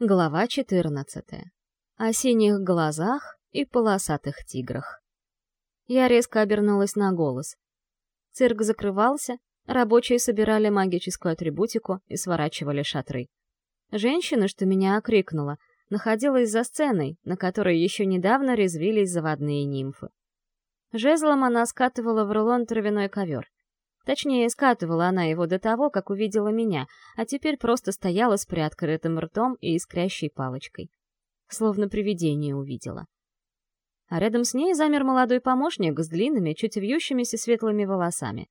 Глава 14. О синих глазах и полосатых тиграх. Я резко обернулась на голос. Цирк закрывался, рабочие собирали магическую атрибутику и сворачивали шатры. Женщина, что меня окрикнула, находилась за сценой, на которой еще недавно резвились заводные нимфы. Жезлом она скатывала в рулон травяной ковер. Точнее, скатывала она его до того, как увидела меня, а теперь просто стояла с приоткрытым ртом и искрящей палочкой. Словно привидение увидела. А рядом с ней замер молодой помощник с длинными, чуть вьющимися светлыми волосами.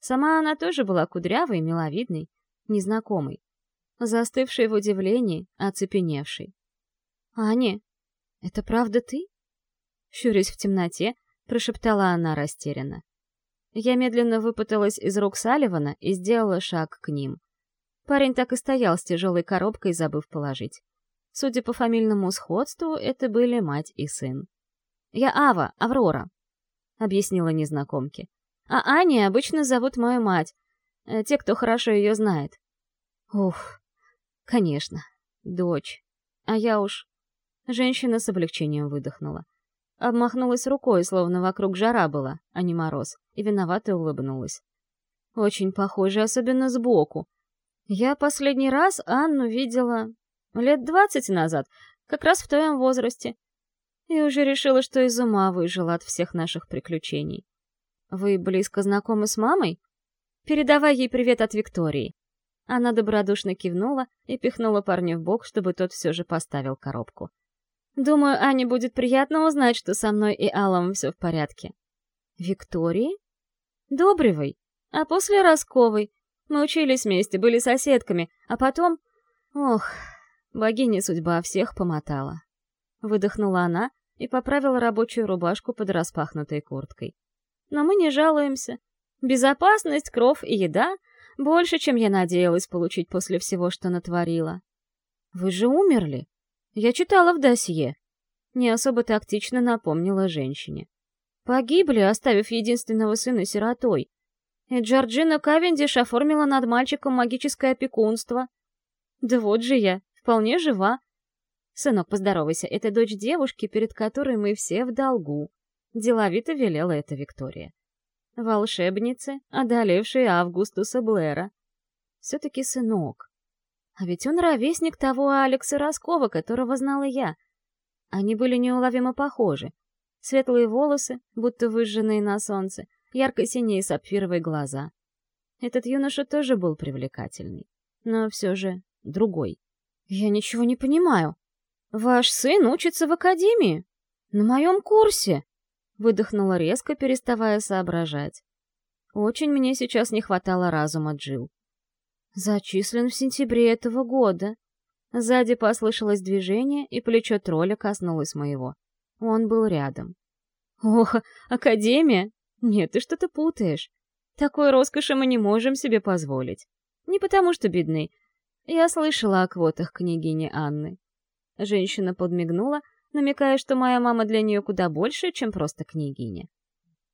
Сама она тоже была кудрявой, миловидной, незнакомой. Застывшей в удивлении, оцепеневшей. «Аня, это правда ты?» Щурясь в темноте, прошептала она растерянно. Я медленно выпуталась из рук Салливана и сделала шаг к ним. Парень так и стоял с тяжелой коробкой, забыв положить. Судя по фамильному сходству, это были мать и сын. «Я Ава, Аврора», — объяснила незнакомке. «А Ани обычно зовут мою мать, э, те, кто хорошо ее знает». «Ух, конечно, дочь. А я уж...» Женщина с облегчением выдохнула. Обмахнулась рукой, словно вокруг жара была, а не мороз, и виновато улыбнулась. Очень похоже, особенно сбоку. Я последний раз Анну видела лет двадцать назад, как раз в твоем возрасте. И уже решила, что из ума выжила от всех наших приключений. Вы близко знакомы с мамой? Передавай ей привет от Виктории. Она добродушно кивнула и пихнула парня в бок, чтобы тот все же поставил коробку. Думаю, Ане будет приятно узнать, что со мной и Аллом все в порядке. Виктории? Добревой. А после Росковой. Мы учились вместе, были соседками, а потом... Ох, богиня судьба всех помотала. Выдохнула она и поправила рабочую рубашку под распахнутой курткой. Но мы не жалуемся. Безопасность, кров и еда — больше, чем я надеялась получить после всего, что натворила. Вы же умерли? Я читала в досье. Не особо тактично напомнила женщине. Погибли, оставив единственного сына сиротой. И Джорджина Кавендиш оформила над мальчиком магическое опекунство. Да вот же я, вполне жива. Сынок, поздоровайся, это дочь девушки, перед которой мы все в долгу. Деловито велела это Виктория. Волшебницы, одолевшие Августуса Блэра. Все-таки сынок. А ведь он ровесник того Алекса Роскова, которого знала я. Они были неуловимо похожи. Светлые волосы, будто выжженные на солнце, ярко-синие сапфировые глаза. Этот юноша тоже был привлекательный, но все же другой. «Я ничего не понимаю. Ваш сын учится в академии? На моем курсе?» Выдохнула резко, переставая соображать. Очень мне сейчас не хватало разума Джил. Зачислен в сентябре этого года. Сзади послышалось движение, и плечо тролля коснулось моего. Он был рядом. Ох, академия? Нет, ты что-то путаешь. Такой роскоши мы не можем себе позволить. Не потому что бедны. Я слышала о квотах княгини Анны. Женщина подмигнула, намекая, что моя мама для нее куда больше, чем просто княгиня.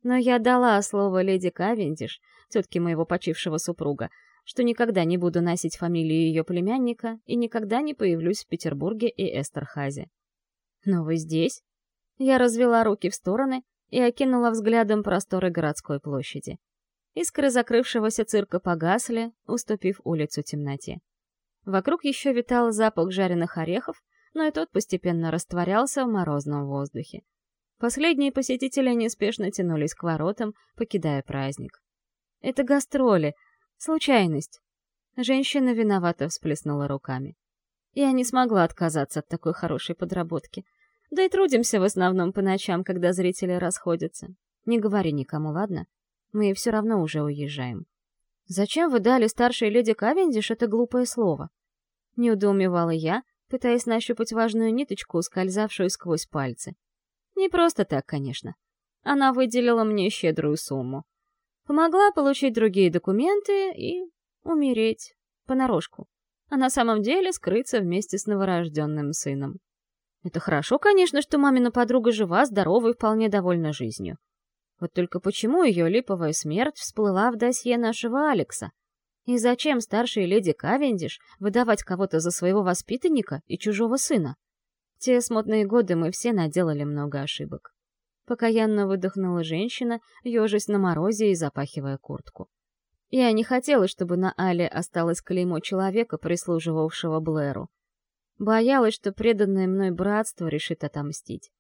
Но я дала слово леди Кавендиш, тетке моего почившего супруга, что никогда не буду носить фамилию ее племянника и никогда не появлюсь в Петербурге и Эстерхазе. Но вы здесь? Я развела руки в стороны и окинула взглядом просторы городской площади. Искры закрывшегося цирка погасли, уступив улицу темноте. Вокруг еще витал запах жареных орехов, но и тот постепенно растворялся в морозном воздухе. Последние посетители неспешно тянулись к воротам, покидая праздник. Это гастроли, Случайность. Женщина виновато всплеснула руками. Я не смогла отказаться от такой хорошей подработки. Да и трудимся в основном по ночам, когда зрители расходятся. Не говори никому, ладно? Мы все равно уже уезжаем. Зачем вы дали старшей леди Кавендиш это глупое слово? Неудоумевала я, пытаясь нащупать важную ниточку, скользавшую сквозь пальцы. Не просто так, конечно. Она выделила мне щедрую сумму. Помогла получить другие документы и умереть. Понарошку. А на самом деле скрыться вместе с новорожденным сыном. Это хорошо, конечно, что мамина подруга жива, здорова и вполне довольна жизнью. Вот только почему ее липовая смерть всплыла в досье нашего Алекса? И зачем старшей леди Кавендиш выдавать кого-то за своего воспитанника и чужого сына? те смутные годы мы все наделали много ошибок. Покаянно выдохнула женщина, ежась на морозе и запахивая куртку. Я не хотела, чтобы на Але осталось клеймо человека, прислуживавшего Блэру. Боялась, что преданное мной братство решит отомстить.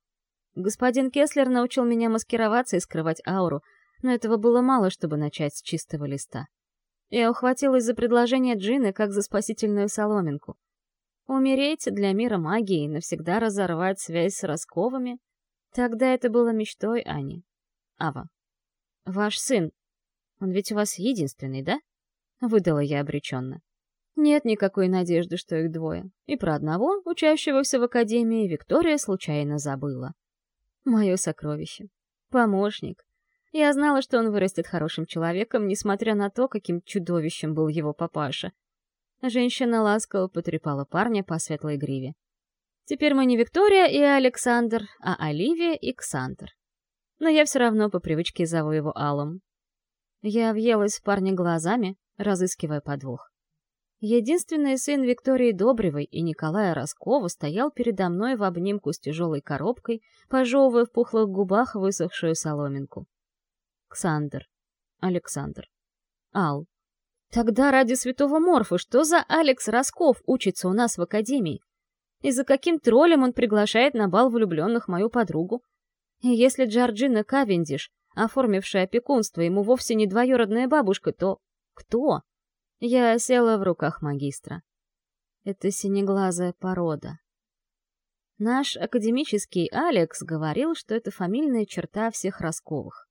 Господин Кеслер научил меня маскироваться и скрывать ауру, но этого было мало, чтобы начать с чистого листа. Я ухватилась за предложение Джины как за спасительную соломинку. Умереть для мира магии, навсегда разорвать связь с Росковыми? Тогда это было мечтой Ани. Ава. «Ваш сын, он ведь у вас единственный, да?» Выдала я обреченно. Нет никакой надежды, что их двое. И про одного, учащегося в академии, Виктория случайно забыла. Мое сокровище. Помощник. Я знала, что он вырастет хорошим человеком, несмотря на то, каким чудовищем был его папаша. Женщина ласково потрепала парня по светлой гриве. Теперь мы не Виктория и Александр, а Оливия и Ксандр. Но я все равно по привычке зову его Аллом. Я въелась в парня глазами, разыскивая подвох. Единственный сын Виктории Добревой и Николая Роскова стоял передо мной в обнимку с тяжелой коробкой, пожевывая в пухлых губах высохшую соломинку. Ксандр. Александр. Ал. Тогда ради святого Морфа, что за Алекс Росков учится у нас в академии? И за каким троллем он приглашает на бал влюбленных мою подругу? И если Джорджина Кавендиш, оформившая опекунство, ему вовсе не двоюродная бабушка, то кто? Я села в руках магистра. Это синеглазая порода. Наш академический Алекс говорил, что это фамильная черта всех Росковых.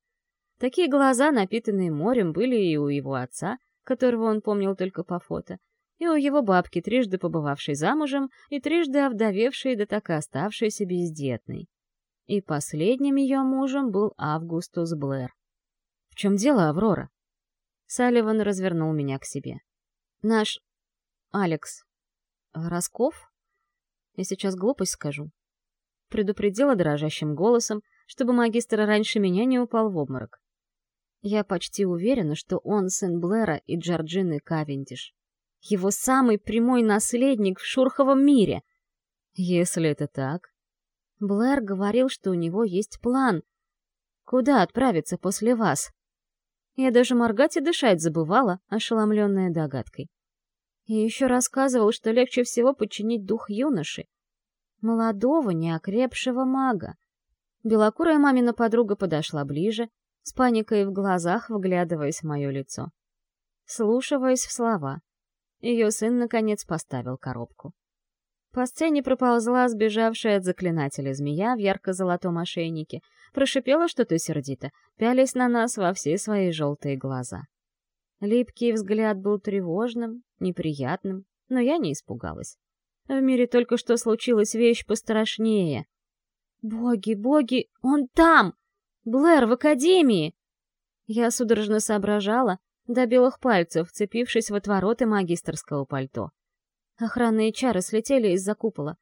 Такие глаза, напитанные морем, были и у его отца, которого он помнил только по фото, и у его бабки, трижды побывавшей замужем и трижды овдовевшей да так и оставшейся бездетной. И последним ее мужем был Августус Блэр. «В чем дело, Аврора?» Салливан развернул меня к себе. «Наш... Алекс... Росков? Я сейчас глупость скажу». Предупредила дрожащим голосом, чтобы магистр раньше меня не упал в обморок. Я почти уверена, что он сын Блэра и Джорджины Кавендиш. Его самый прямой наследник в Шурховом мире. Если это так... Блэр говорил, что у него есть план. Куда отправиться после вас? Я даже моргать и дышать забывала, ошеломленная догадкой. И еще рассказывал, что легче всего подчинить дух юноши. Молодого, неокрепшего мага. Белокурая мамина подруга подошла ближе, с паникой в глазах вглядываясь в мое лицо. Слушаясь в слова. Ее сын, наконец, поставил коробку. По сцене проползла сбежавшая от заклинателя змея в ярко-золотом ошейнике, прошипела что-то сердито, пялись на нас во все свои желтые глаза. Липкий взгляд был тревожным, неприятным, но я не испугалась. В мире только что случилась вещь пострашнее. «Боги, боги, он там! Блэр в академии!» Я судорожно соображала, до белых пальцев, вцепившись в отвороты магистрского пальто. Охранные чары слетели из-за купола.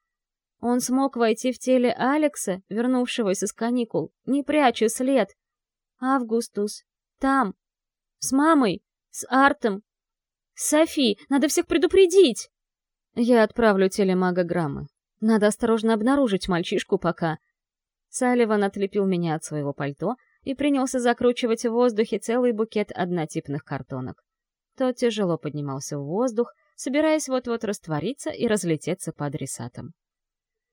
Он смог войти в теле Алекса, вернувшегося с каникул, не пряча след. Августус. Там. С мамой. С Артом. Софи. Надо всех предупредить. Я отправлю телемагограммы. Надо осторожно обнаружить мальчишку пока. Салливан отлепил меня от своего пальто и принялся закручивать в воздухе целый букет однотипных картонок. Тот тяжело поднимался в воздух, собираясь вот-вот раствориться и разлететься по адресатам.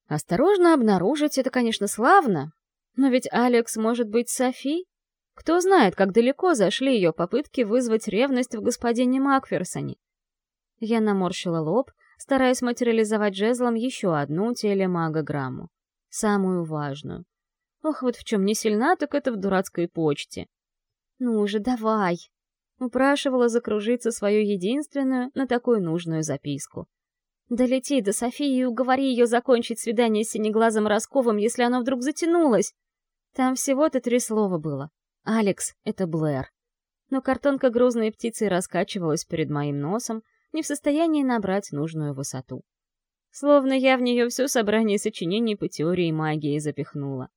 Осторожно обнаружить — это, конечно, славно, но ведь Алекс может быть Софи. Кто знает, как далеко зашли ее попытки вызвать ревность в господине Макферсоне. Я наморщила лоб, стараясь материализовать жезлом еще одну телемагограмму. Самую важную. Ох, вот в чем не сильна, так это в дурацкой почте. «Ну же, давай!» Упрашивала закружиться свою единственную, на такую нужную записку. Долети до Софии и уговори ее закончить свидание с синеглазым Росковым, если оно вдруг затянулось. Там всего-то три слова было. «Алекс — это Блэр». Но картонка грузной птицы раскачивалась перед моим носом, не в состоянии набрать нужную высоту. Словно я в нее все собрание сочинений по теории магии запихнула.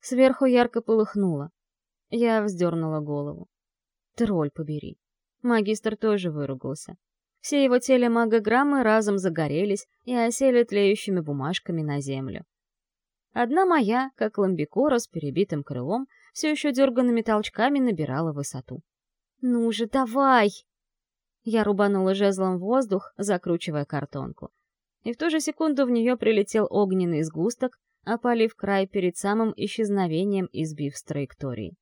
Сверху ярко полыхнуло. Я вздернула голову. Тролль побери. Магистр тоже выругался. Все его телемагограммы разом загорелись и осели тлеющими бумажками на землю. Одна моя, как ламбикора с перебитым крылом, все еще дерганными толчками набирала высоту. «Ну же, давай!» Я рубанула жезлом воздух, закручивая картонку. И в ту же секунду в нее прилетел огненный сгусток, опалив край перед самым исчезновением и сбив с траектории.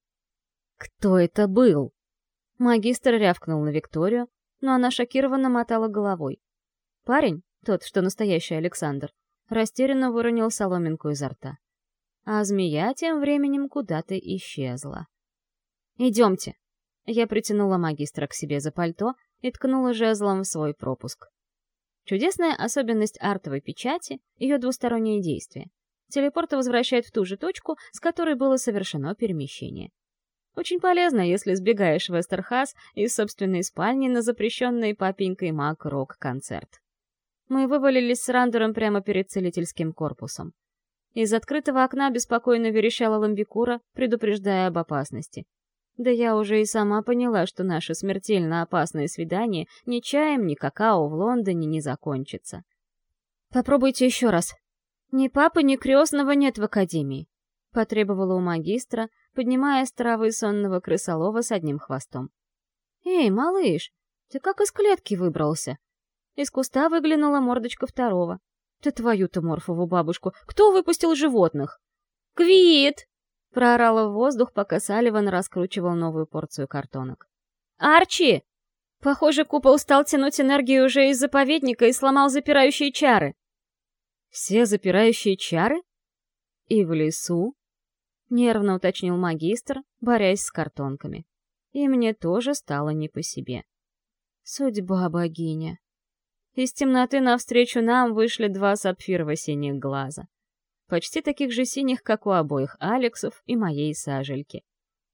«Кто это был?» Магистр рявкнул на Викторию, но она шокированно мотала головой. Парень, тот, что настоящий Александр, растерянно выронил соломинку изо рта. А змея тем временем куда-то исчезла. «Идемте!» Я притянула магистра к себе за пальто и ткнула жезлом в свой пропуск. Чудесная особенность артовой печати — ее двустороннее действие. Телепорт возвращает в ту же точку, с которой было совершено перемещение. Очень полезно, если сбегаешь в Эстерхас из собственной спальни на запрещенный папенькой маг рок-концерт. Мы вывалились с Рандером прямо перед целительским корпусом. Из открытого окна беспокойно верещала ламбикура, предупреждая об опасности. Да я уже и сама поняла, что наше смертельно опасное свидание ни чаем, ни какао в Лондоне не закончится. «Попробуйте еще раз. Ни папы, ни крестного нет в академии», — потребовала у магистра, поднимая с травы сонного крысолова с одним хвостом. «Эй, малыш, ты как из клетки выбрался?» Из куста выглянула мордочка второго. «Ты твою-то морфову бабушку! Кто выпустил животных?» «Квит!» — проорала в воздух, пока Салливан раскручивал новую порцию картонок. «Арчи!» Похоже, купол стал тянуть энергию уже из заповедника и сломал запирающие чары. Все запирающие чары? И в лесу, — нервно уточнил магистр, борясь с картонками. И мне тоже стало не по себе. Судьба богиня. Из темноты навстречу нам вышли два сапфирово-синих глаза. Почти таких же синих, как у обоих Алексов и моей сажельки.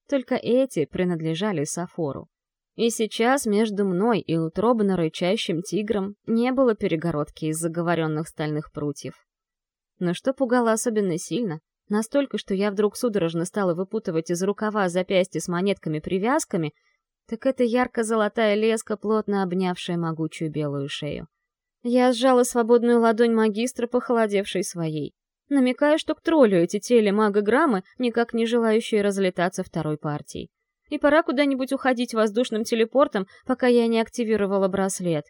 Только эти принадлежали Сафору. И сейчас между мной и утробно рычащим тигром не было перегородки из заговоренных стальных прутьев. Но что пугало особенно сильно, Настолько, что я вдруг судорожно стала выпутывать из рукава запястья с монетками-привязками, так это ярко-золотая леска, плотно обнявшая могучую белую шею. Я сжала свободную ладонь магистра, похолодевшей своей, намекая, что к троллю эти телемагограммы, никак не желающие разлетаться второй партией. И пора куда-нибудь уходить воздушным телепортом, пока я не активировала браслет.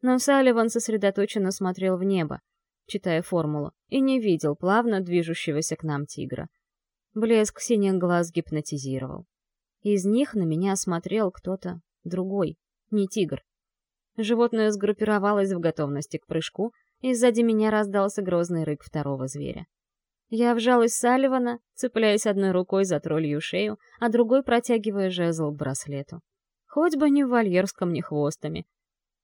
Но Салливан сосредоточенно смотрел в небо, читая формулу, и не видел плавно движущегося к нам тигра. Блеск синих глаз гипнотизировал. Из них на меня смотрел кто-то другой, не тигр. Животное сгруппировалось в готовности к прыжку, и сзади меня раздался грозный рык второго зверя. Я вжалась Салливана, цепляясь одной рукой за троллью шею, а другой протягивая жезл к браслету. Хоть бы не в вольерском, ни хвостами,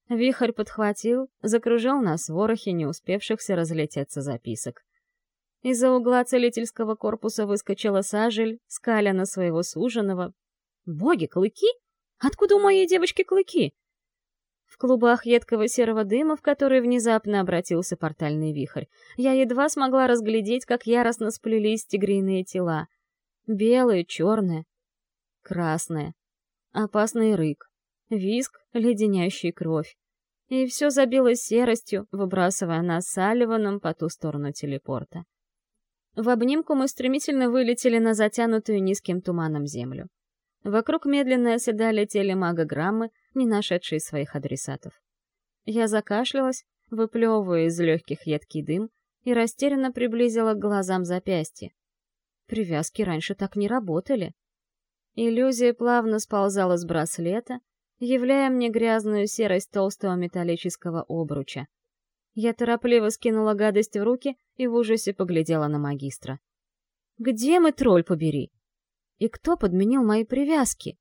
Вихрь подхватил, закружил нас в ворохе не успевшихся разлететься записок. Из-за угла целительского корпуса выскочила сажель, скаля на своего суженого. «Боги, клыки? Откуда у моей девочки клыки?» В клубах едкого серого дыма, в который внезапно обратился портальный вихрь, я едва смогла разглядеть, как яростно сплелись тигриные тела. Белые, черные, красные. Опасный рык, виск, леденящий кровь и все забилось серостью, выбрасывая нас с Аливаном по ту сторону телепорта. В обнимку мы стремительно вылетели на затянутую низким туманом землю. Вокруг медленно оседали телемагограммы, не нашедшие своих адресатов. Я закашлялась, выплевывая из легких едкий дым, и растерянно приблизила к глазам запястье. Привязки раньше так не работали. Иллюзия плавно сползала с браслета, являя мне грязную серость толстого металлического обруча. Я торопливо скинула гадость в руки и в ужасе поглядела на магистра. «Где мы, тролль побери? И кто подменил мои привязки?»